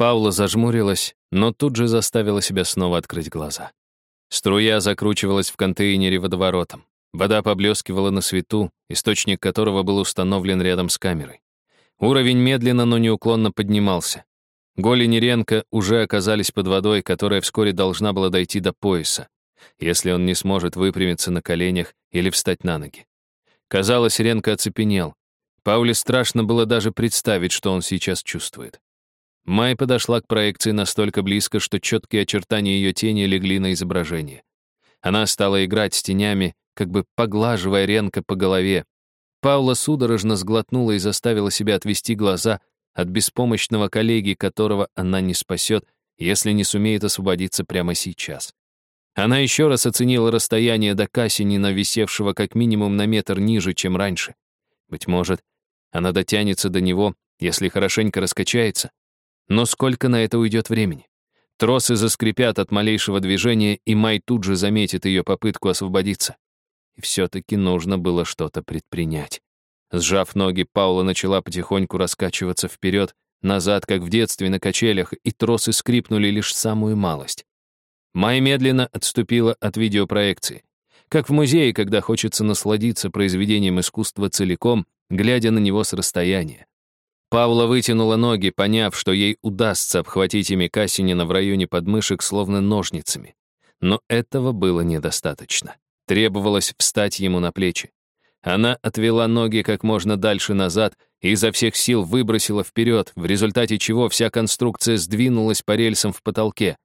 Паула зажмурилась, но тут же заставила себя снова открыть глаза. Струя закручивалась в контейнере водоворотом. Вода поблескивала на свету, источник которого был установлен рядом с камерой. Уровень медленно, но неуклонно поднимался. Голени Ренка уже оказались под водой, которая вскоре должна была дойти до пояса, если он не сможет выпрямиться на коленях или встать на ноги. Казалось, Ренко оцепенел. Пауле страшно было даже представить, что он сейчас чувствует. Май подошла к проекции настолько близко, что четкие очертания ее тени легли на изображение. Она стала играть с тенями, как бы поглаживая Ренко по голове. Паула судорожно сглотнула и заставила себя отвести глаза от беспомощного коллеги, которого она не спасет, если не сумеет освободиться прямо сейчас. Она еще раз оценила расстояние до Кассинина, висевшего как минимум на метр ниже, чем раньше. Быть может, она дотянется до него, если хорошенько раскачается. Но сколько на это уйдет времени? Тросы заскрипят от малейшего движения, и Май тут же заметит ее попытку освободиться. И все-таки нужно было что-то предпринять. Сжав ноги, Паула начала потихоньку раскачиваться вперед, назад, как в детстве на качелях, и тросы скрипнули лишь самую малость. Май медленно отступила от видеопроекции. Как в музее, когда хочется насладиться произведением искусства целиком, глядя на него с расстояния. Павла вытянула ноги, поняв, что ей удастся обхватить ими Касинина в районе подмышек словно ножницами. Но этого было недостаточно. Требовалось встать ему на плечи. Она отвела ноги как можно дальше назад и изо всех сил выбросила вперед, в результате чего вся конструкция сдвинулась по рельсам в потолке.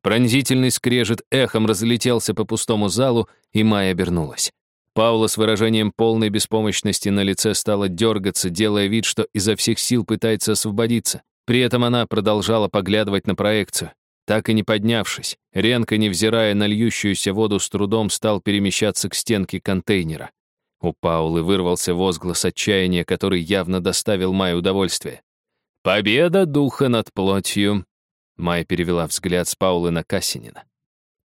Пронзительный скрежет эхом разлетелся по пустому залу, и Майя обернулась. Паула с выражением полной беспомощности на лице стала дергаться, делая вид, что изо всех сил пытается освободиться. При этом она продолжала поглядывать на проекцию. Так и не поднявшись, Ренко, невзирая на льющуюся воду, с трудом стал перемещаться к стенке контейнера. У Паулы вырвался возглас отчаяния, который явно доставил Майе удовольствие. «Победа духа над плотью!» Майя перевела взгляд с Паулы на Кассинина.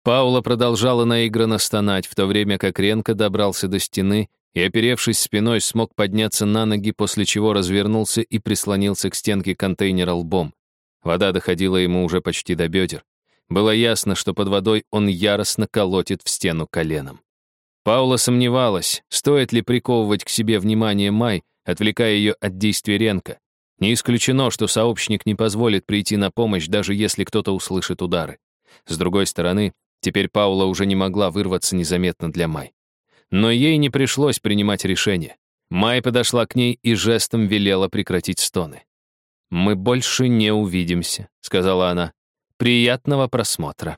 Паула продолжала наигранно стонать, в то время как Ренко добрался до стены и, оперевшись спиной, смог подняться на ноги, после чего развернулся и прислонился к стенке контейнера лбом. Вода доходила ему уже почти до бедер. Было ясно, что под водой он яростно колотит в стену коленом. Паула сомневалась, стоит ли приковывать к себе внимание Май, отвлекая ее от действий Ренка. Не исключено, что сообщник не позволит прийти на помощь, даже если кто-то услышит удары. С другой стороны, теперь Паула уже не могла вырваться незаметно для Май. Но ей не пришлось принимать решение. Май подошла к ней и жестом велела прекратить стоны. «Мы больше не увидимся», — сказала она. «Приятного просмотра».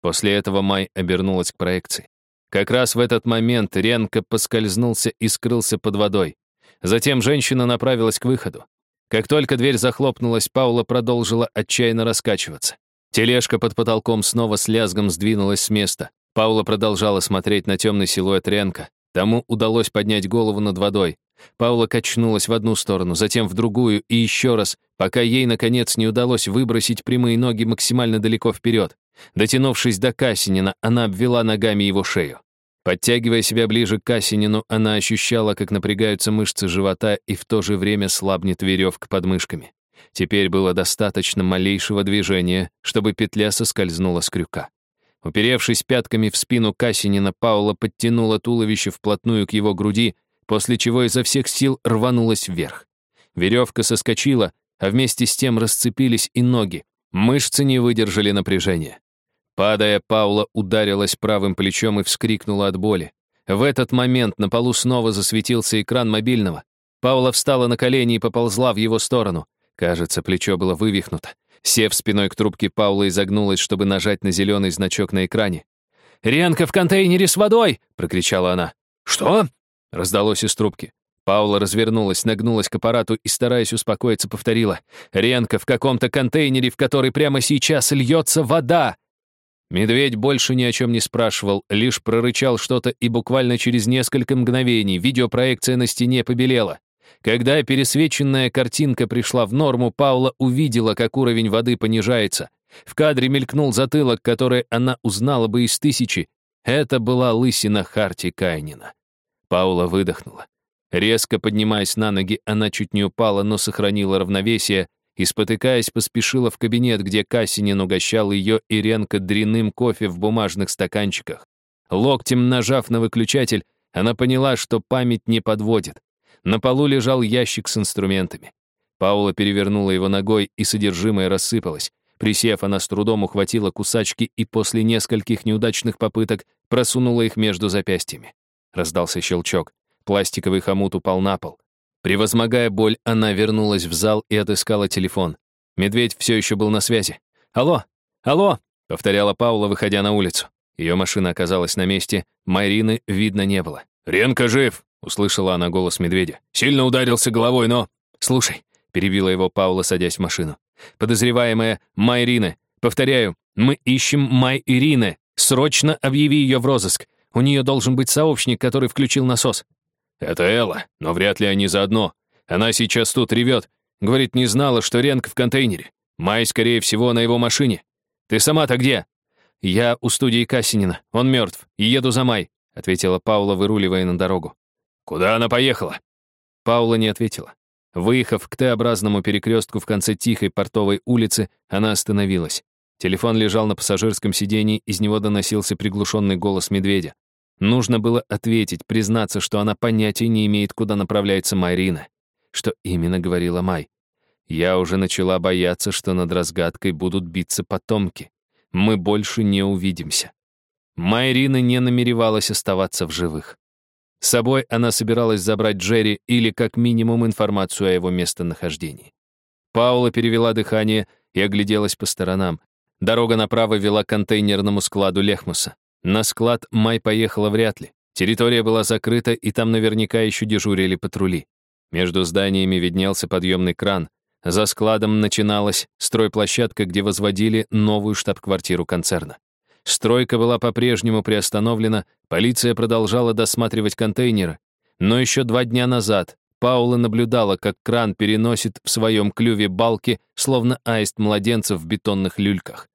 После этого Май обернулась к проекции. Как раз в этот момент Ренко поскользнулся и скрылся под водой. Затем женщина направилась к выходу. Как только дверь захлопнулась, Паула продолжила отчаянно раскачиваться. Тележка под потолком снова с лязгом сдвинулась с места. Паула продолжала смотреть на темный силуэт Ренка. Тому удалось поднять голову над водой. Паула качнулась в одну сторону, затем в другую и еще раз, пока ей, наконец, не удалось выбросить прямые ноги максимально далеко вперед. Дотянувшись до Касинина, она обвела ногами его шею. Подтягивая себя ближе к Касинину, она ощущала, как напрягаются мышцы живота и в то же время слабнет веревка под мышками. Теперь было достаточно малейшего движения, чтобы петля соскользнула с крюка. Уперевшись пятками в спину Касинина, Паула подтянула туловище вплотную к его груди, после чего изо всех сил рванулась вверх. Веревка соскочила, а вместе с тем расцепились и ноги. Мышцы не выдержали напряжения. Падая, Паула ударилась правым плечом и вскрикнула от боли. В этот момент на полу снова засветился экран мобильного. Паула встала на колени и поползла в его сторону. Кажется, плечо было вывихнуто. Сев спиной к трубке, Паула изогнулась, чтобы нажать на зеленый значок на экране. «Ренка в контейнере с водой!» — прокричала она. «Что?» — раздалось из трубки. Паула развернулась, нагнулась к аппарату и, стараясь успокоиться, повторила. «Ренка в каком-то контейнере, в который прямо сейчас льется вода!» Медведь больше ни о чем не спрашивал, лишь прорычал что-то, и буквально через несколько мгновений видеопроекция на стене побелела. Когда пересвеченная картинка пришла в норму, Паула увидела, как уровень воды понижается. В кадре мелькнул затылок, который она узнала бы из тысячи. Это была лысина Харти Кайнина. Паула выдохнула. Резко поднимаясь на ноги, она чуть не упала, но сохранила равновесие и, спотыкаясь, поспешила в кабинет, где Кассинин угощал ее и Ренко дряным кофе в бумажных стаканчиках. Локтем нажав на выключатель, она поняла, что память не подводит. На полу лежал ящик с инструментами. Паула перевернула его ногой, и содержимое рассыпалось. Присев, она с трудом ухватила кусачки и после нескольких неудачных попыток просунула их между запястьями. Раздался щелчок. Пластиковый хомут упал на пол. Превозмогая боль, она вернулась в зал и отыскала телефон. Медведь все еще был на связи. «Алло! Алло!» — повторяла Паула, выходя на улицу. Ее машина оказалась на месте, Марины видно не было. «Ренка жив!» — услышала она голос медведя. «Сильно ударился головой, но...» «Слушай», — перебила его Паула, садясь в машину. «Подозреваемая Майрина. Повторяю, мы ищем Майрины. Срочно объяви ее в розыск. У нее должен быть сообщник, который включил насос». «Это Элла, но вряд ли они заодно. Она сейчас тут ревет. Говорит, не знала, что Ренк в контейнере. Май, скорее всего, на его машине. Ты сама-то где?» «Я у студии Кассинина. Он мертв. И еду за Май», — ответила Паула, выруливая на дорогу. «Куда она поехала?» Паула не ответила. Выехав к Т-образному перекрестку в конце тихой портовой улицы, она остановилась. Телефон лежал на пассажирском сидении, из него доносился приглушенный голос медведя. Нужно было ответить, признаться, что она понятия не имеет, куда направляется Майрина. Что именно говорила Май. Я уже начала бояться, что над разгадкой будут биться потомки. Мы больше не увидимся. Майрина не намеревалась оставаться в живых. С собой она собиралась забрать Джерри или как минимум информацию о его местонахождении. Паула перевела дыхание и огляделась по сторонам. Дорога направо вела к контейнерному складу Лехмуса. На склад Май поехала вряд ли. Территория была закрыта, и там наверняка еще дежурили патрули. Между зданиями виднелся подъемный кран. За складом начиналась стройплощадка, где возводили новую штаб-квартиру концерна. Стройка была по-прежнему приостановлена, полиция продолжала досматривать контейнеры. Но еще два дня назад Паула наблюдала, как кран переносит в своем клюве балки, словно аист младенцев в бетонных люльках.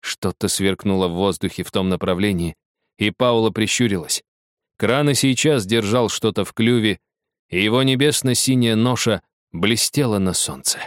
Что-то сверкнуло в воздухе в том направлении, и Паула прищурилась. Кран и сейчас держал что-то в клюве, и его небесно-синяя ноша блестела на солнце.